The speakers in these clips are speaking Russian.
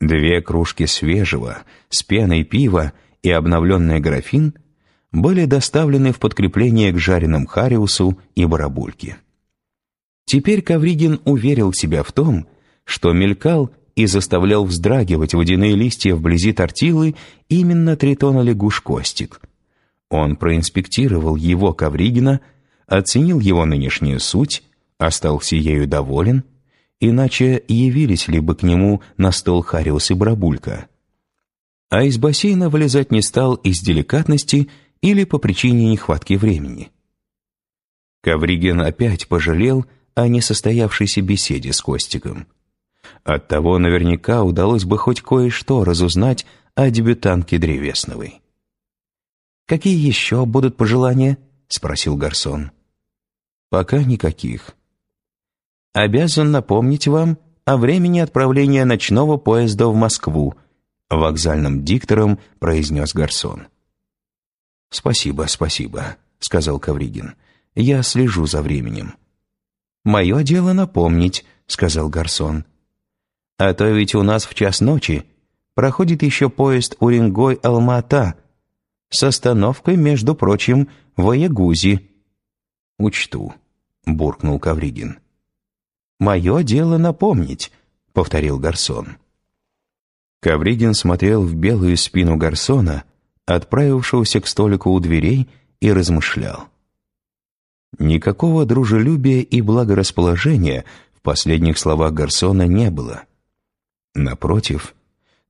Две кружки свежего, с пеной пива и обновленный графин были доставлены в подкрепление к жареным хариусу и барабульке. Теперь Ковригин уверил себя в том, что мелькал и заставлял вздрагивать водяные листья вблизи тортилы именно тритона лягуш Костик. Он проинспектировал его Ковригина, оценил его нынешнюю суть, остался ею доволен, иначе явились ли бы к нему на стол Хариус и Барабулька. А из бассейна вылезать не стал из деликатности или по причине нехватки времени. Ковригин опять пожалел о несостоявшейся беседе с Костиком. Оттого наверняка удалось бы хоть кое-что разузнать о дебютантке Древесновой. «Какие еще будут пожелания?» — спросил Гарсон. «Пока никаких». «Обязан напомнить вам о времени отправления ночного поезда в Москву», — вокзальным диктором произнес Гарсон. «Спасибо, спасибо», — сказал Кавригин. «Я слежу за временем». «Мое дело напомнить», — сказал Гарсон. «А то ведь у нас в час ночи проходит еще поезд Уренгой-Алма-Ата с остановкой, между прочим, в Аягузи». «Учту», — буркнул Кавригин. «Мое дело напомнить», — повторил Гарсон. Кавригин смотрел в белую спину Гарсона, отправившегося к столику у дверей, и размышлял. Никакого дружелюбия и благорасположения в последних словах Гарсона не было. Напротив,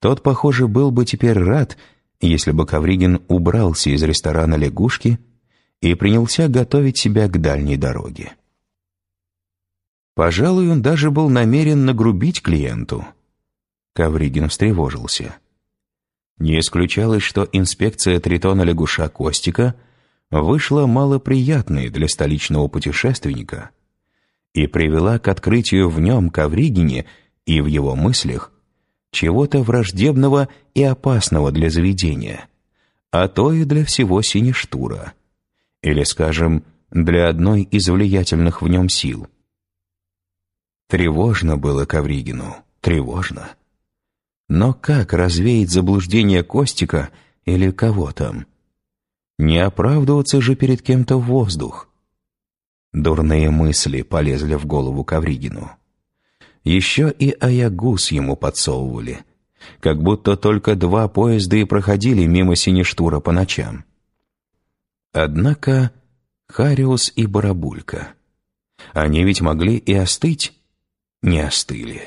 тот, похоже, был бы теперь рад, если бы Ковригин убрался из ресторана «Лягушки» и принялся готовить себя к дальней дороге. Пожалуй, он даже был намерен нагрубить клиенту. Ковригин встревожился. Не исключалось, что инспекция тритона лягуша Костика — вышла малоприятной для столичного путешественника и привела к открытию в нем Ковригине и в его мыслях чего-то враждебного и опасного для заведения, а то и для всего Сиништура, или, скажем, для одной из влиятельных в нем сил. Тревожно было Ковригину, тревожно. Но как развеять заблуждение Костика или кого там? Не оправдываться же перед кем-то в воздух. Дурные мысли полезли в голову Кавригину. Еще и Аягус ему подсовывали, как будто только два поезда и проходили мимо Сиништура по ночам. Однако Хариус и Барабулька. Они ведь могли и остыть, не остыли.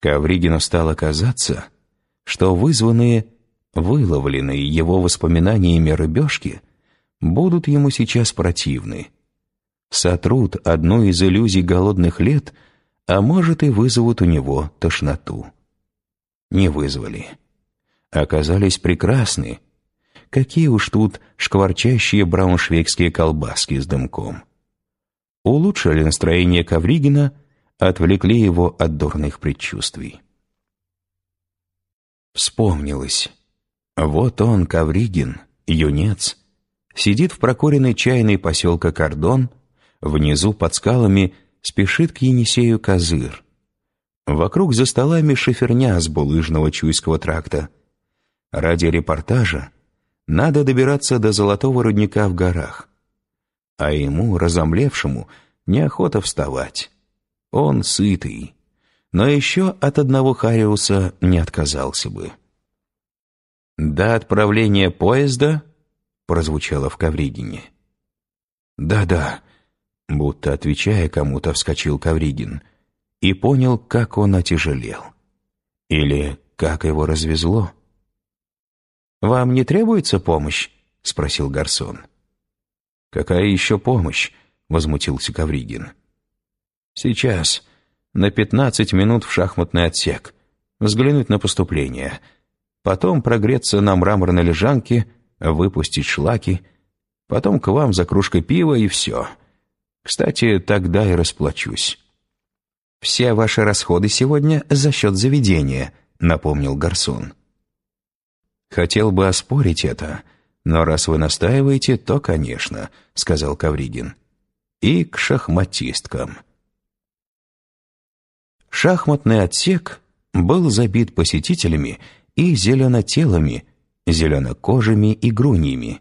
Ковригину стало казаться, что вызванные выловленные его воспоминаниями рыбешки будут ему сейчас противны. Сотрут одну из иллюзий голодных лет, а может и вызовут у него тошноту. Не вызвали. Оказались прекрасны. Какие уж тут шкварчащие брауншвейгские колбаски с дымком. Улучшили настроение Ковригина, отвлекли его от дурных предчувствий. Вспомнилось. Вот он, Ковригин, юнец, сидит в прокуренной чайной поселка Кордон, внизу под скалами спешит к Енисею Козыр. Вокруг за столами шиферня с булыжного Чуйского тракта. Ради репортажа надо добираться до золотого рудника в горах. А ему, разомлевшему, неохота вставать. Он сытый, но еще от одного Хариуса не отказался бы. «До отправления поезда?» — прозвучало в Ковригине. «Да-да», — будто отвечая кому-то, вскочил Ковригин и понял, как он отяжелел. Или как его развезло. «Вам не требуется помощь?» — спросил Гарсон. «Какая еще помощь?» — возмутился Ковригин. «Сейчас, на пятнадцать минут в шахматный отсек, взглянуть на поступление» потом прогреться на мраморной лежанке, выпустить шлаки, потом к вам за кружкой пива и все. Кстати, тогда и расплачусь». «Все ваши расходы сегодня за счет заведения», — напомнил Гарсон. «Хотел бы оспорить это, но раз вы настаиваете, то, конечно», — сказал Кавригин. «И к шахматисткам». Шахматный отсек был забит посетителями и зеленотелыми, зеленокожими и груньями,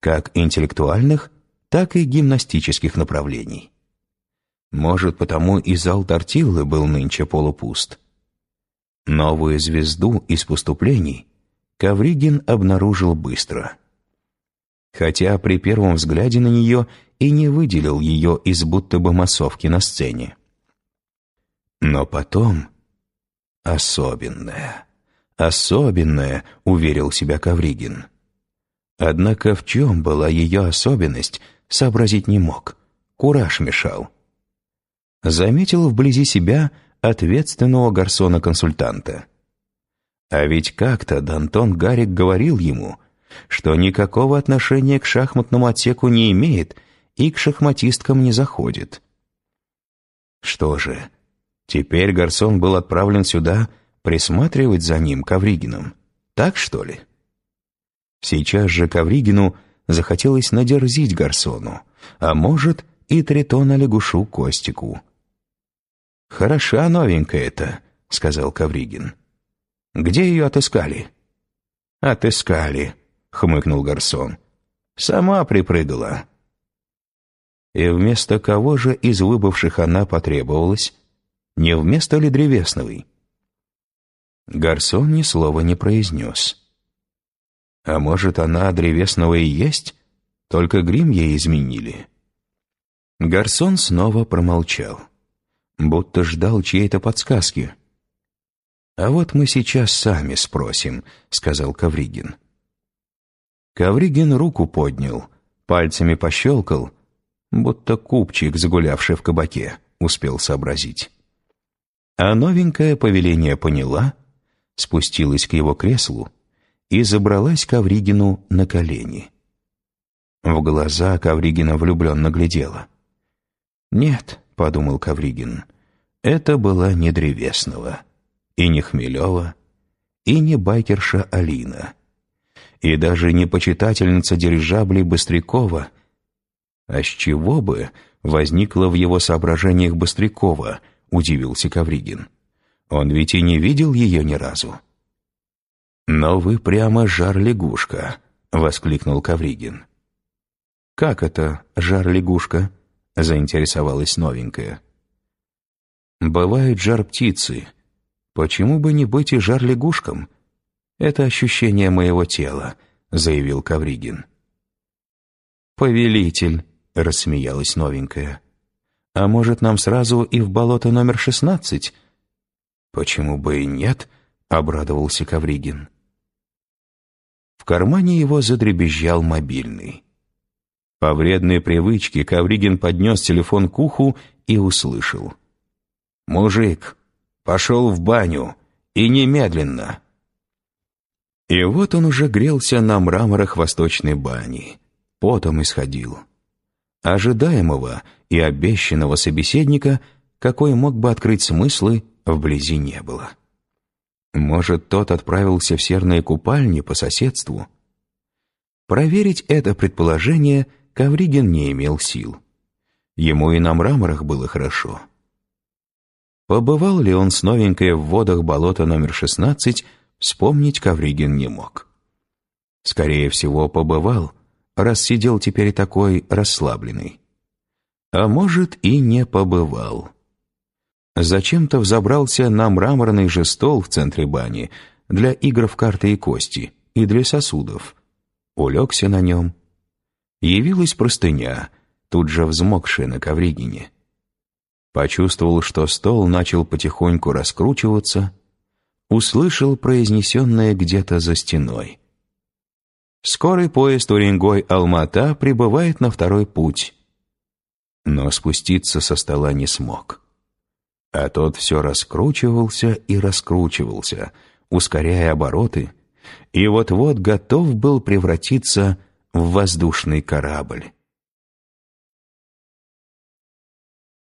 как интеллектуальных, так и гимнастических направлений. Может, потому и зал Тортиллы был нынче полупуст. Новую звезду из поступлений Ковригин обнаружил быстро. Хотя при первом взгляде на нее и не выделил ее из будто бы массовки на сцене. Но потом... Особенная, особенная, уверил себя Ковригин. Однако в чем была ее особенность, сообразить не мог. Кураж мешал. Заметил вблизи себя ответственного гарсона-консультанта. А ведь как-то Дантон Гарик говорил ему, что никакого отношения к шахматному отсеку не имеет и к шахматисткам не заходит. Что же, теперь Гарсон был отправлен сюда присматривать за ним, Ковригином. Так, что ли? Сейчас же Ковригину захотелось надерзить Гарсону, а может и Тритона лягушу Костику. «Хороша новенькая это», — сказал Ковригин. «Где ее отыскали?» «Отыскали», — хмыкнул Гарсон. «Сама припрыгала». И вместо кого же из выбывших она потребовалась? Не вместо ли Древесновой? Гарсон ни слова не произнес. А может, она Древесного и есть, только грим ей изменили? Гарсон снова промолчал будто ждал чьей-то подсказки. «А вот мы сейчас сами спросим», — сказал Ковригин. Ковригин руку поднял, пальцами пощелкал, будто купчик, загулявший в кабаке, успел сообразить. А новенькое повеление поняла, спустилась к его креслу и забралась Ковригину на колени. В глаза Ковригина влюбленно глядела. «Нет», — подумал Ковригин, — это была не Древесного, и не Хмелева, и не байкерша Алина, и даже не почитательница дирижаблей Быстрякова. А с чего бы возникло в его соображениях Быстрякова, удивился Кавригин. Он ведь и не видел ее ни разу. «Но вы прямо жар-лягушка», — воскликнул Кавригин. «Как это жар-лягушка?» — заинтересовалась новенькая. Бывают жар-птицы. Почему бы не быть и жар-лягушкам? Это ощущение моего тела, заявил Кавригин. Повелитель, рассмеялась новенькая. А может, нам сразу и в болото номер шестнадцать? Почему бы и нет? обрадовался Кавригин. В кармане его задребезжал мобильный. По вредной привычке Кавригин поднес телефон к уху и услышал — «Мужик, пошел в баню, и немедленно!» И вот он уже грелся на мраморах восточной бани, потом исходил. Ожидаемого и обещанного собеседника, какой мог бы открыть смыслы, вблизи не было. Может, тот отправился в серные купальни по соседству? Проверить это предположение Ковригин не имел сил. Ему и на мраморах было хорошо. Побывал ли он с новенькой в водах болота номер 16, вспомнить Ковригин не мог. Скорее всего, побывал, раз сидел теперь такой расслабленный. А может, и не побывал. Зачем-то взобрался на мраморный же стол в центре бани для игр в карты и кости и для сосудов. Улегся на нем. Явилась простыня, тут же взмокшая на ковригине. Почувствовал, что стол начал потихоньку раскручиваться, услышал произнесенное где-то за стеной. Скорый поезд Уренгой-Алмата прибывает на второй путь. Но спуститься со стола не смог. А тот все раскручивался и раскручивался, ускоряя обороты, и вот-вот готов был превратиться в воздушный корабль.